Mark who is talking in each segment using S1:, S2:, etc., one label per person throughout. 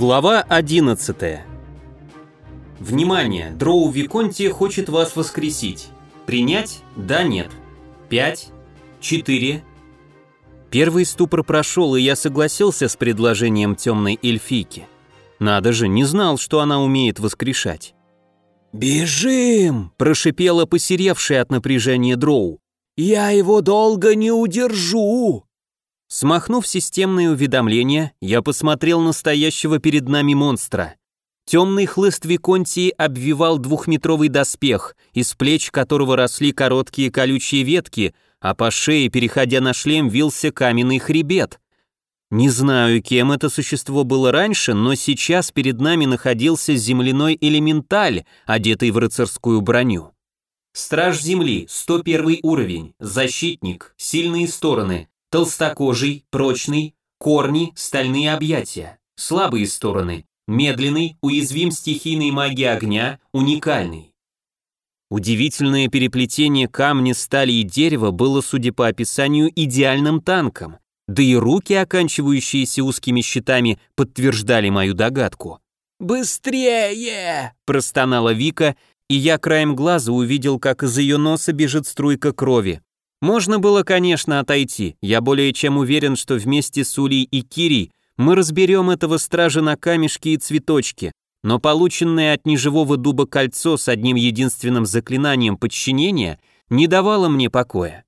S1: Глава 11. Внимание, Дроу Виконти хочет вас воскресить. Принять? Да, нет. 5, 4. Первый ступор прошел, и я согласился с предложением темной эльфийки. Надо же, не знал, что она умеет воскрешать.
S2: «Бежим!» – прошипела посеревшая от напряжения Дроу. «Я его долго не удержу!»
S1: Смахнув системные уведомления, я посмотрел на стоящего перед нами монстра. Темный хлыст Виконтии обвивал двухметровый доспех, из плеч которого росли короткие колючие ветки, а по шее, переходя на шлем, вился каменный хребет. Не знаю, кем это существо было раньше, но сейчас перед нами находился земляной элементаль, одетый в рыцарскую броню. Страж Земли, 101 уровень, защитник, сильные стороны, толстокожий, прочный, корни, стальные объятия, слабые стороны, медленный, уязвим стихийной магии огня, уникальный. Удивительное переплетение камня, стали и дерева было, судя по описанию, идеальным танком, да и руки, оканчивающиеся узкими щитами, подтверждали мою догадку.
S2: «Быстрее!»
S1: – простонала Вика, и я краем глаза увидел, как из ее носа бежит струйка крови. Можно было, конечно, отойти. Я более чем уверен, что вместе с Улей и Кирей мы разберем этого стража на камешки и цветочки, но полученное от неживого дуба кольцо с одним единственным заклинанием подчинения не давало мне покоя.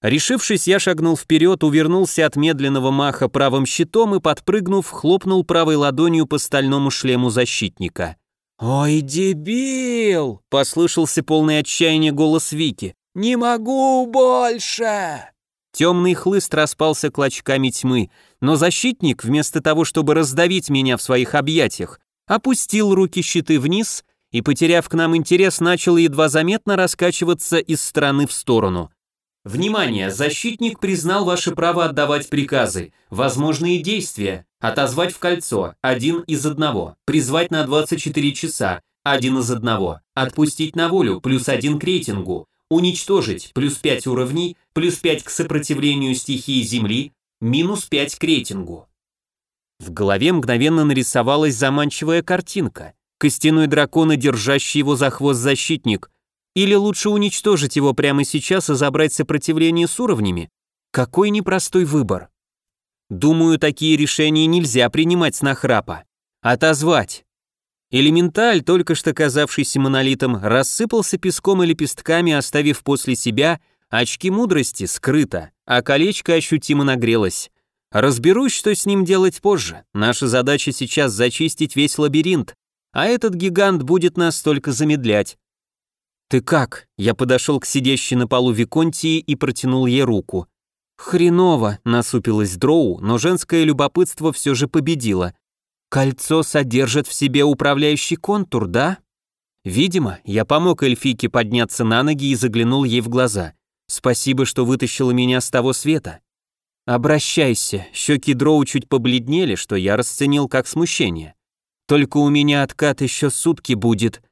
S1: Решившись, я шагнул вперед, увернулся от медленного маха правым щитом и, подпрыгнув, хлопнул правой ладонью по стальному шлему защитника.
S2: «Ой, дебил!»
S1: — послышался полный отчаяния голос Вики.
S2: «Не могу больше!»
S1: Темный хлыст распался клочками тьмы, но защитник, вместо того, чтобы раздавить меня в своих объятиях, опустил руки щиты вниз и, потеряв к нам интерес, начал едва заметно раскачиваться из стороны в сторону. Внимание! Защитник признал ваше право отдавать приказы, возможные действия, отозвать в кольцо, один из одного, призвать на 24 часа, один из одного, отпустить на волю, плюс один к рейтингу, уничтожить, плюс 5 уровней, плюс 5 к сопротивлению стихии Земли, минус 5 к рейтингу. В голове мгновенно нарисовалась заманчивая картинка. Костяной дракон и держащий его за хвост защитник. Или лучше уничтожить его прямо сейчас и забрать сопротивление с уровнями? Какой непростой выбор. Думаю, такие решения нельзя принимать с нахрапа. Отозвать. Элементаль, только что казавшийся монолитом, рассыпался песком и лепестками, оставив после себя очки мудрости скрыто, а колечко ощутимо нагрелось. Разберусь, что с ним делать позже. Наша задача сейчас зачистить весь лабиринт, а этот гигант будет нас только замедлять. «Ты как?» Я подошел к сидящей на полу Виконтии и протянул ей руку. «Хреново», — насупилась Дроу, но женское любопытство все же победило. «Кольцо содержит в себе управляющий контур, да?» Видимо, я помог эльфийке подняться на ноги и заглянул ей в глаза. «Спасибо, что вытащила меня с того света». «Обращайся», щеки Дроу чуть побледнели, что я расценил как смущение. «Только у меня откат еще сутки будет».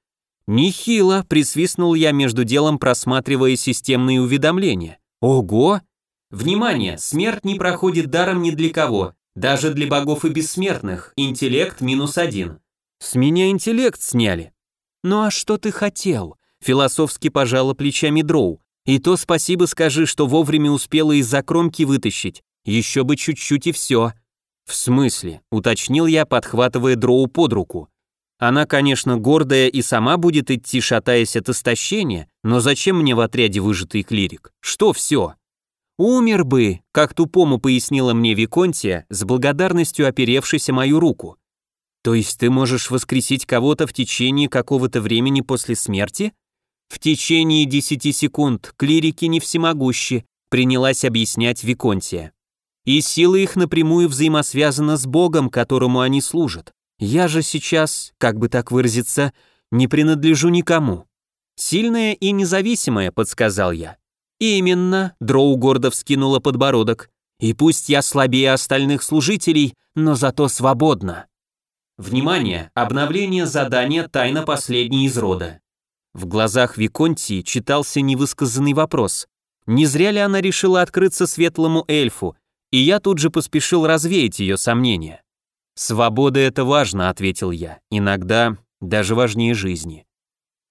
S1: «Нехило», — присвистнул я между делом, просматривая системные уведомления. «Ого!» «Внимание! Смерть не проходит даром ни для кого, даже для богов и бессмертных. Интеллект минус один». «С меня интеллект сняли». «Ну а что ты хотел?» Философски пожала плечами Дроу. «И то спасибо скажи, что вовремя успела из-за кромки вытащить. Еще бы чуть-чуть и все». «В смысле?» — уточнил я, подхватывая Дроу под руку. Она, конечно, гордая и сама будет идти, шатаясь от истощения, но зачем мне в отряде выжатый клирик? Что все? Умер бы, как тупому пояснила мне Виконтия, с благодарностью оперевшись мою руку. То есть ты можешь воскресить кого-то в течение какого-то времени после смерти? В течение десяти секунд клирики не всемогущи, принялась объяснять Виконтия. И сила их напрямую взаимосвязана с Богом, которому они служат. Я же сейчас, как бы так выразиться, не принадлежу никому. Сильная и независимая, подсказал я. Именно, Дроу гордо вскинула подбородок. И пусть я слабее остальных служителей, но зато свободна. Внимание! Обновление задания «Тайна последней из рода». В глазах Виконтии читался невысказанный вопрос. Не зря ли она решила открыться светлому эльфу, и я тут же поспешил развеять ее сомнения. «Свобода — это важно», — ответил я. «Иногда даже важнее жизни».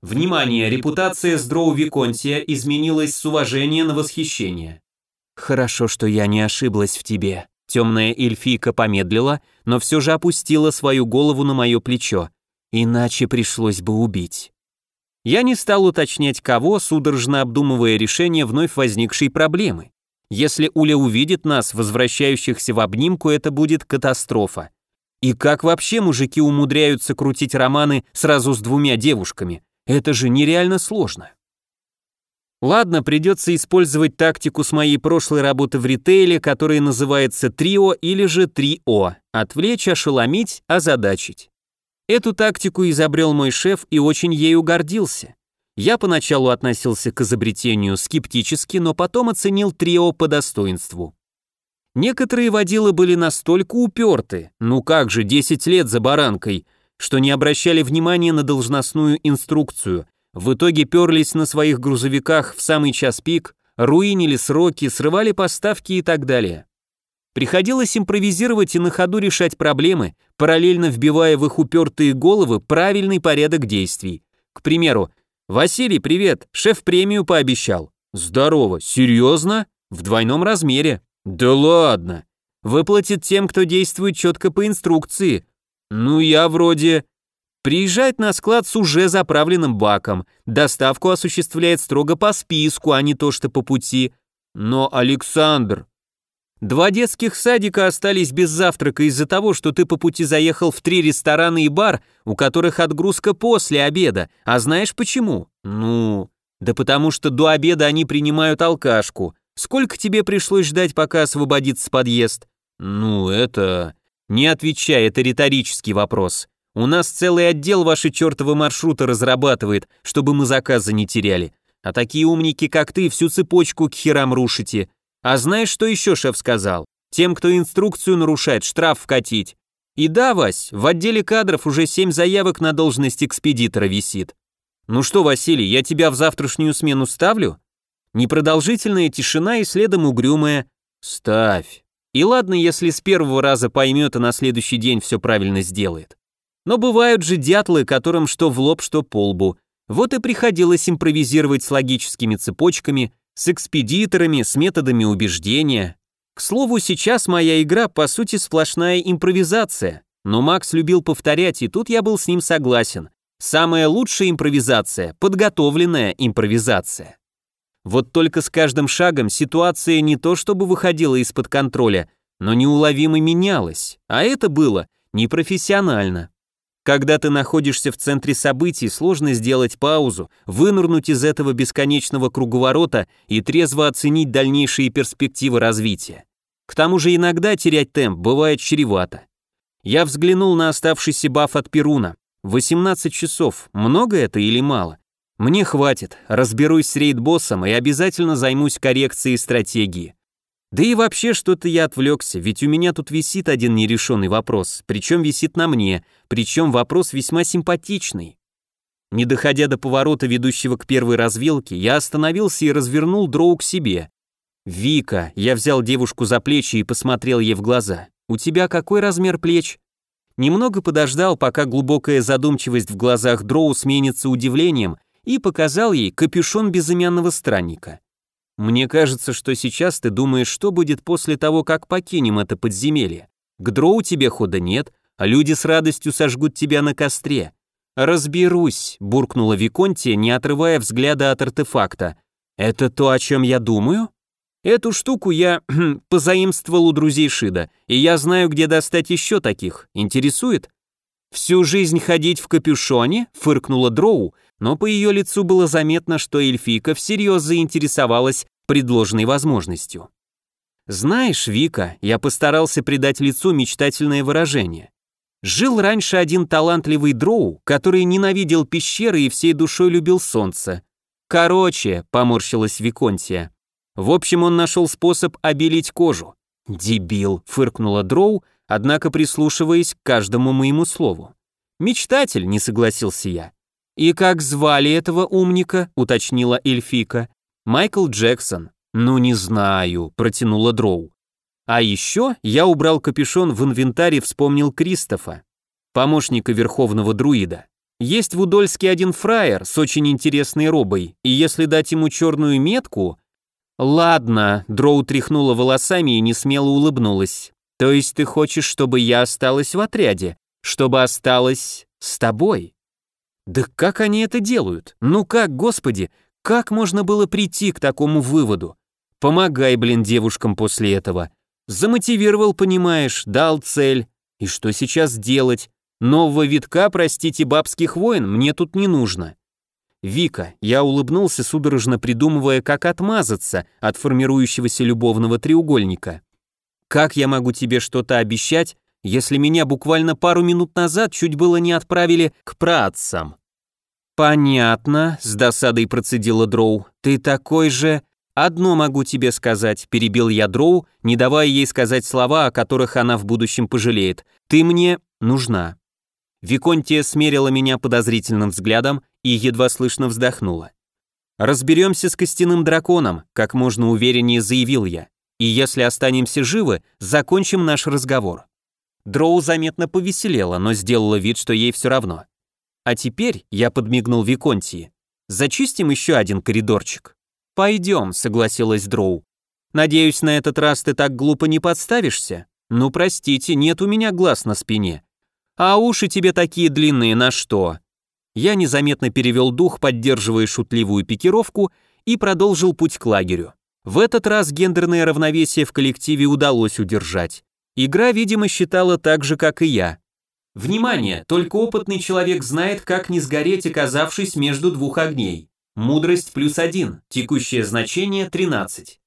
S1: Внимание, репутация Сдроу Виконтия изменилась с уважения на восхищение. «Хорошо, что я не ошиблась в тебе». Темная эльфийка помедлила, но все же опустила свою голову на мое плечо. Иначе пришлось бы убить. Я не стал уточнять кого, судорожно обдумывая решение вновь возникшей проблемы. Если Уля увидит нас, возвращающихся в обнимку, это будет катастрофа. И как вообще мужики умудряются крутить романы сразу с двумя девушками? Это же нереально сложно. Ладно, придется использовать тактику с моей прошлой работы в ритейле, которая называется трио или же 3О. Отвлечь, ошеломить, озадачить. Эту тактику изобрел мой шеф и очень ею гордился. Я поначалу относился к изобретению скептически, но потом оценил трио по достоинству. Некоторые водилы были настолько уперты, ну как же, 10 лет за баранкой, что не обращали внимания на должностную инструкцию, в итоге перлись на своих грузовиках в самый час пик, руинили сроки, срывали поставки и так далее. Приходилось импровизировать и на ходу решать проблемы, параллельно вбивая в их упертые головы правильный порядок действий. К примеру, «Василий, привет, шеф премию пообещал». «Здорово, серьезно? В двойном размере». «Да ладно». «Выплатит тем, кто действует четко по инструкции». «Ну, я вроде...» Приезжает на склад с уже заправленным баком. Доставку осуществляет строго по списку, а не то что по пути. Но, Александр... Два детских садика остались без завтрака из-за того, что ты по пути заехал в три ресторана и бар, у которых отгрузка после обеда. А знаешь почему? Ну, да потому что до обеда они принимают алкашку. Сколько тебе пришлось ждать, пока освободится подъезд? Ну, это... Не отвечай, это риторический вопрос. У нас целый отдел ваши чертовы маршруты разрабатывает, чтобы мы заказы не теряли. А такие умники, как ты, всю цепочку к херам рушите. А знаешь, что еще шеф сказал? Тем, кто инструкцию нарушает, штраф вкатить. И да, Вась, в отделе кадров уже семь заявок на должность экспедитора висит. Ну что, Василий, я тебя в завтрашнюю смену ставлю? Непродолжительная тишина и следом угрюмая «Ставь». И ладно, если с первого раза поймет, а на следующий день все правильно сделает. Но бывают же дятлы, которым что в лоб, что по лбу. Вот и приходилось импровизировать с логическими цепочками, с экспедиторами, с методами убеждения. К слову, сейчас моя игра по сути сплошная импровизация, но Макс любил повторять, и тут я был с ним согласен. Самая лучшая импровизация – подготовленная импровизация. Вот только с каждым шагом ситуация не то чтобы выходила из-под контроля, но неуловимо менялась, а это было непрофессионально. Когда ты находишься в центре событий, сложно сделать паузу, вынырнуть из этого бесконечного круговорота и трезво оценить дальнейшие перспективы развития. К тому же иногда терять темп бывает чревато. Я взглянул на оставшийся баф от Перуна. 18 часов, много это или мало? Мне хватит, разберусь с рейд-боссом и обязательно займусь коррекцией стратегии. Да и вообще что-то я отвлекся, ведь у меня тут висит один нерешенный вопрос, причем висит на мне, причем вопрос весьма симпатичный. Не доходя до поворота, ведущего к первой развилке, я остановился и развернул дроу к себе. «Вика», я взял девушку за плечи и посмотрел ей в глаза. «У тебя какой размер плеч?» Немного подождал, пока глубокая задумчивость в глазах дроу сменится удивлением, и показал ей капюшон безымянного странника. Мне кажется, что сейчас ты думаешь, что будет после того, как покинем это подземелье. К дроу тебе хода нет, а люди с радостью сожгут тебя на костре. Разберусь, буркнула Виконтия, не отрывая взгляда от артефакта. Это то, о чем я думаю? Эту штуку я позаимствовал у друзей Шида, и я знаю, где достать еще таких. Интересует? Всю жизнь ходить в капюшоне? фыркнула Дроу, но по ее лицу было заметно, что эльфийка всерьез заинтересовалась предложенной возможностью. «Знаешь, Вика, я постарался придать лицу мечтательное выражение. Жил раньше один талантливый дроу, который ненавидел пещеры и всей душой любил солнце. Короче, поморщилась Виконтия. В общем, он нашел способ обелить кожу. «Дебил», — фыркнула дроу, однако прислушиваясь к каждому моему слову. «Мечтатель», — не согласился я. «И как звали этого умника?» — уточнила эльфика. «Майкл Джексон». «Ну не знаю», — протянула Дроу. А еще я убрал капюшон в инвентарь и вспомнил Кристофа, помощника верховного друида. Есть в Удольске один фраер с очень интересной робой, и если дать ему черную метку... Ладно, Дроу тряхнула волосами и несмело улыбнулась. То есть ты хочешь, чтобы я осталась в отряде? Чтобы осталась с тобой? Да как они это делают? Ну как, господи, как можно было прийти к такому выводу? Помогай, блин, девушкам после этого. Замотивировал, понимаешь, дал цель. И что сейчас делать? Нового витка, простите, бабских войн мне тут не нужно. Вика, я улыбнулся, судорожно придумывая, как отмазаться от формирующегося любовного треугольника. Как я могу тебе что-то обещать, если меня буквально пару минут назад чуть было не отправили к праотцам? Понятно, с досадой процедила Дроу. Ты такой же «Одно могу тебе сказать», — перебил я Дроу, не давая ей сказать слова, о которых она в будущем пожалеет. «Ты мне нужна». Виконтия смерила меня подозрительным взглядом и едва слышно вздохнула. «Разберемся с костяным драконом», — как можно увереннее заявил я. «И если останемся живы, закончим наш разговор». Дроу заметно повеселела, но сделала вид, что ей все равно. «А теперь», — я подмигнул Виконтии, — «зачистим еще один коридорчик». «Пойдем», — согласилась Дроу. «Надеюсь, на этот раз ты так глупо не подставишься? Ну, простите, нет у меня глаз на спине. А уши тебе такие длинные на что?» Я незаметно перевел дух, поддерживая шутливую пикировку, и продолжил путь к лагерю. В этот раз гендерное равновесие в коллективе удалось удержать. Игра, видимо, считала так же, как и я. Внимание, только опытный человек знает, как не сгореть, оказавшись между двух огней. Мудрость плюс один, текущее значение 13.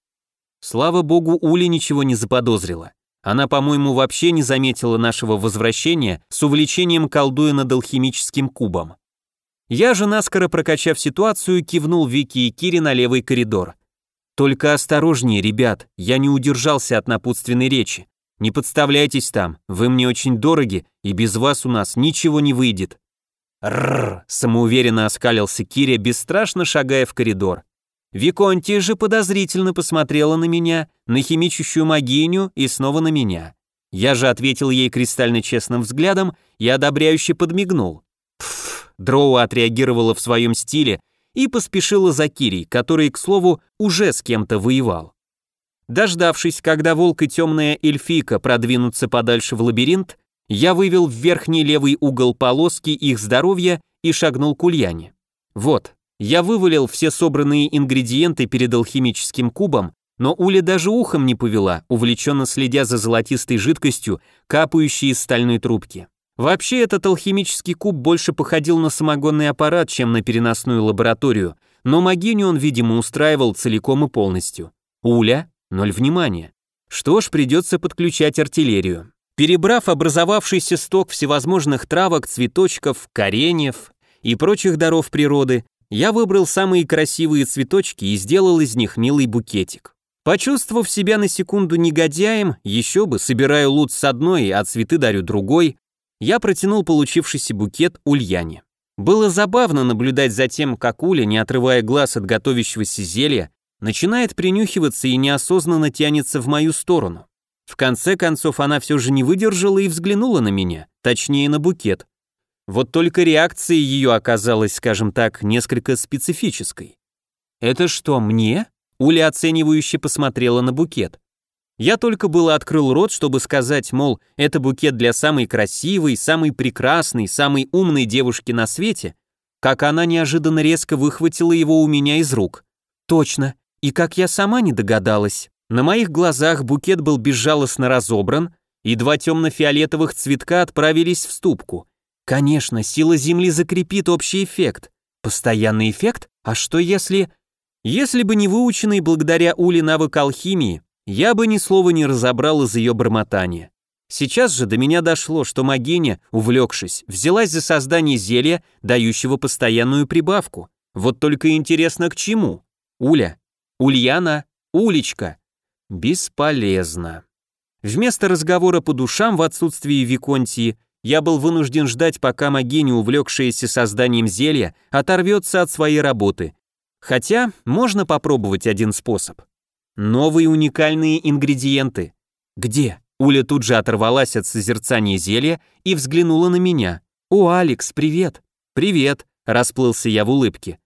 S1: Слава богу, Ули ничего не заподозрила. Она, по-моему, вообще не заметила нашего возвращения с увлечением колдуя над алхимическим кубом. Я же, наскоро прокачав ситуацию, кивнул Вики и Кире на левый коридор. «Только осторожнее, ребят, я не удержался от напутственной речи. Не подставляйтесь там, вы мне очень дороги, и без вас у нас ничего не выйдет». Рррр, самоуверенно оскалился Киря, бесстрашно шагая в коридор. Виконтия же подозрительно посмотрела на меня, на химичущую магиню и снова на меня. Я же ответил ей кристально честным взглядом и одобряюще подмигнул. Пф, Дроу отреагировала в своем стиле и поспешила за Кирей, который, к слову, уже с кем-то воевал. Дождавшись, когда волк и темная эльфийка продвинутся подальше в лабиринт, я вывел в верхний левый угол полоски их здоровья и шагнул к Ульяне. Вот, я вывалил все собранные ингредиенты перед алхимическим кубом, но Уля даже ухом не повела, увлеченно следя за золотистой жидкостью, капающей из стальной трубки. Вообще этот алхимический куб больше походил на самогонный аппарат, чем на переносную лабораторию, но могиню он, видимо, устраивал целиком и полностью. Уля — ноль внимания. Что ж, придется подключать артиллерию. Перебрав образовавшийся сток всевозможных травок, цветочков, кореньев и прочих даров природы, я выбрал самые красивые цветочки и сделал из них милый букетик. Почувствовав себя на секунду негодяем, еще бы, собираю лут с одной, а цветы дарю другой, я протянул получившийся букет Ульяне. Было забавно наблюдать за тем, как Уля, не отрывая глаз от готовящегося зелья, начинает принюхиваться и неосознанно тянется в мою сторону. В конце концов она все же не выдержала и взглянула на меня, точнее на букет. Вот только реакция ее оказалась, скажем так, несколько специфической. «Это что, мне?» Уля оценивающе посмотрела на букет. Я только было открыл рот, чтобы сказать, мол, это букет для самой красивой, самой прекрасной, самой умной девушки на свете, как она неожиданно резко выхватила его у меня из рук. Точно, и как я сама не догадалась. На моих глазах букет был безжалостно разобран, и два темно-фиолетовых цветка отправились в ступку. Конечно, сила Земли закрепит общий эффект. Постоянный эффект? А что если... Если бы не выученный благодаря Уле навык алхимии, я бы ни слова не разобрал из ее бормотания. Сейчас же до меня дошло, что Магиня, увлекшись, взялась за создание зелья, дающего постоянную прибавку. Вот только интересно к чему? Уля, Ульяна, Улечка. Бесполезно. Вместо разговора по душам в отсутствии Виконтии я был вынужден ждать, пока Магини, увлекшаяся созданием зелья, оторвется от своей работы. Хотя можно попробовать один способ. Новые уникальные ингредиенты.
S2: «Где?»
S1: Уля тут же оторвалась от созерцания зелья и взглянула на меня. «О, Алекс, привет!» «Привет!» – расплылся я в улыбке.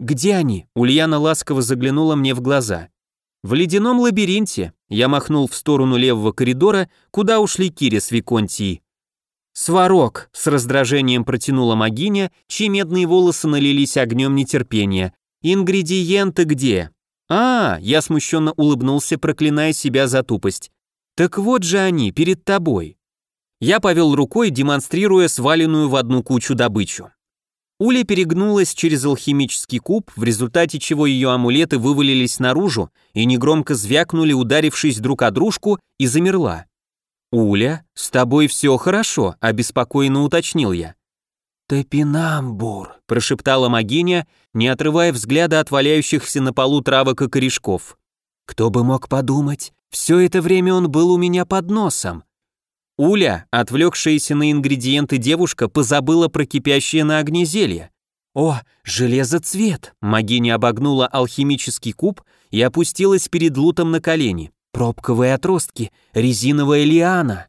S2: «Где они?»
S1: Ульяна ласково заглянула мне в глаза. «В ледяном лабиринте», – я махнул в сторону левого коридора, куда ушли Кири с Виконтией. «Сварог!» – с раздражением протянула Магиня, чьи медные волосы налились огнем нетерпения. «Ингредиенты где?» «А, я смущенно улыбнулся, проклиная себя за тупость. Так вот же они, перед тобой. Я повел рукой, демонстрируя сваленную в одну кучу добычу. Уля перегнулась через алхимический куб, в результате чего ее амулеты вывалились наружу и негромко звякнули, ударившись друг о дружку, и замерла. «Уля, с тобой все хорошо», — обеспокоенно уточнил я.
S2: «Топинамбур», —
S1: прошептала Магиня, не отрывая взгляда от валяющихся на полу травок и корешков.
S2: «Кто бы мог подумать, все это время он был у меня под носом.
S1: Уля, отвлекшаяся на ингредиенты девушка, позабыла про кипящее на огне зелье.
S2: «О, железоцвет!» Магиня обогнула алхимический куб и опустилась перед лутом на колени. «Пробковые отростки, резиновая лиана!»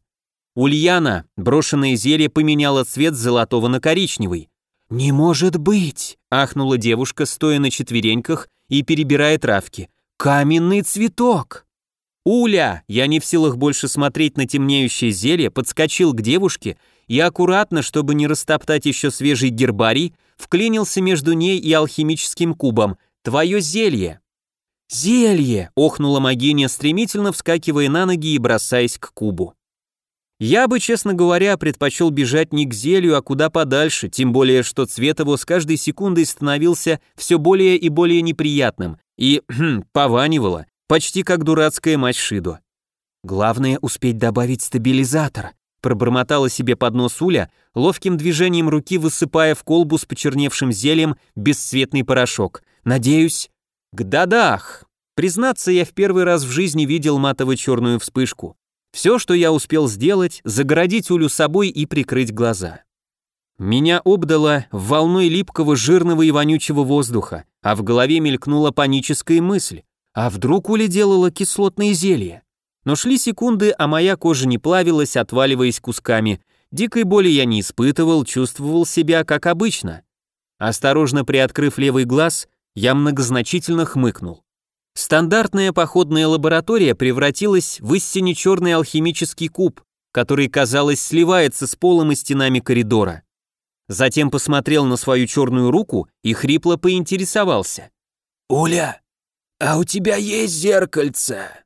S1: Ульяна, брошенное зелье поменяло цвет с золотого на коричневый.
S2: «Не может быть!»
S1: – ахнула девушка, стоя на четвереньках и перебирая травки.
S2: «Каменный цветок!»
S1: «Уля!» Я не в силах больше смотреть на темнеющее зелье, подскочил к девушке и аккуратно, чтобы не растоптать еще свежий гербарий, вклинился между ней и алхимическим кубом. «Твое зелье!»
S2: «Зелье!»
S1: — охнула Магиня, стремительно вскакивая на ноги и бросаясь к кубу. Я бы, честно говоря, предпочел бежать не к зелью, а куда подальше, тем более, что цвет его с каждой секундой становился все более и более неприятным и хм, пованивало, Почти как дурацкая мать Шидо.
S2: Главное успеть добавить стабилизатор, пробормотала себе под нос Уля, ловким движением руки высыпая в колбу с почерневшим зельем бесцветный порошок. Надеюсь,
S1: к дадах. Признаться, я в первый раз в жизни видел матово-черную вспышку. Все, что я успел сделать, загородить Улю собой и прикрыть глаза. Меня обдало волной липкого, жирного и вонючего воздуха, а в голове мелькнула паническая мысль. А вдруг Уля делала кислотные зелья? Но шли секунды, а моя кожа не плавилась, отваливаясь кусками. Дикой боли я не испытывал, чувствовал себя как обычно. Осторожно приоткрыв левый глаз, я многозначительно хмыкнул. Стандартная походная лаборатория превратилась в истине черный алхимический куб, который, казалось, сливается с полом и стенами коридора. Затем посмотрел на свою черную руку и хрипло поинтересовался.
S2: «Уля, «А у тебя есть зеркальце?»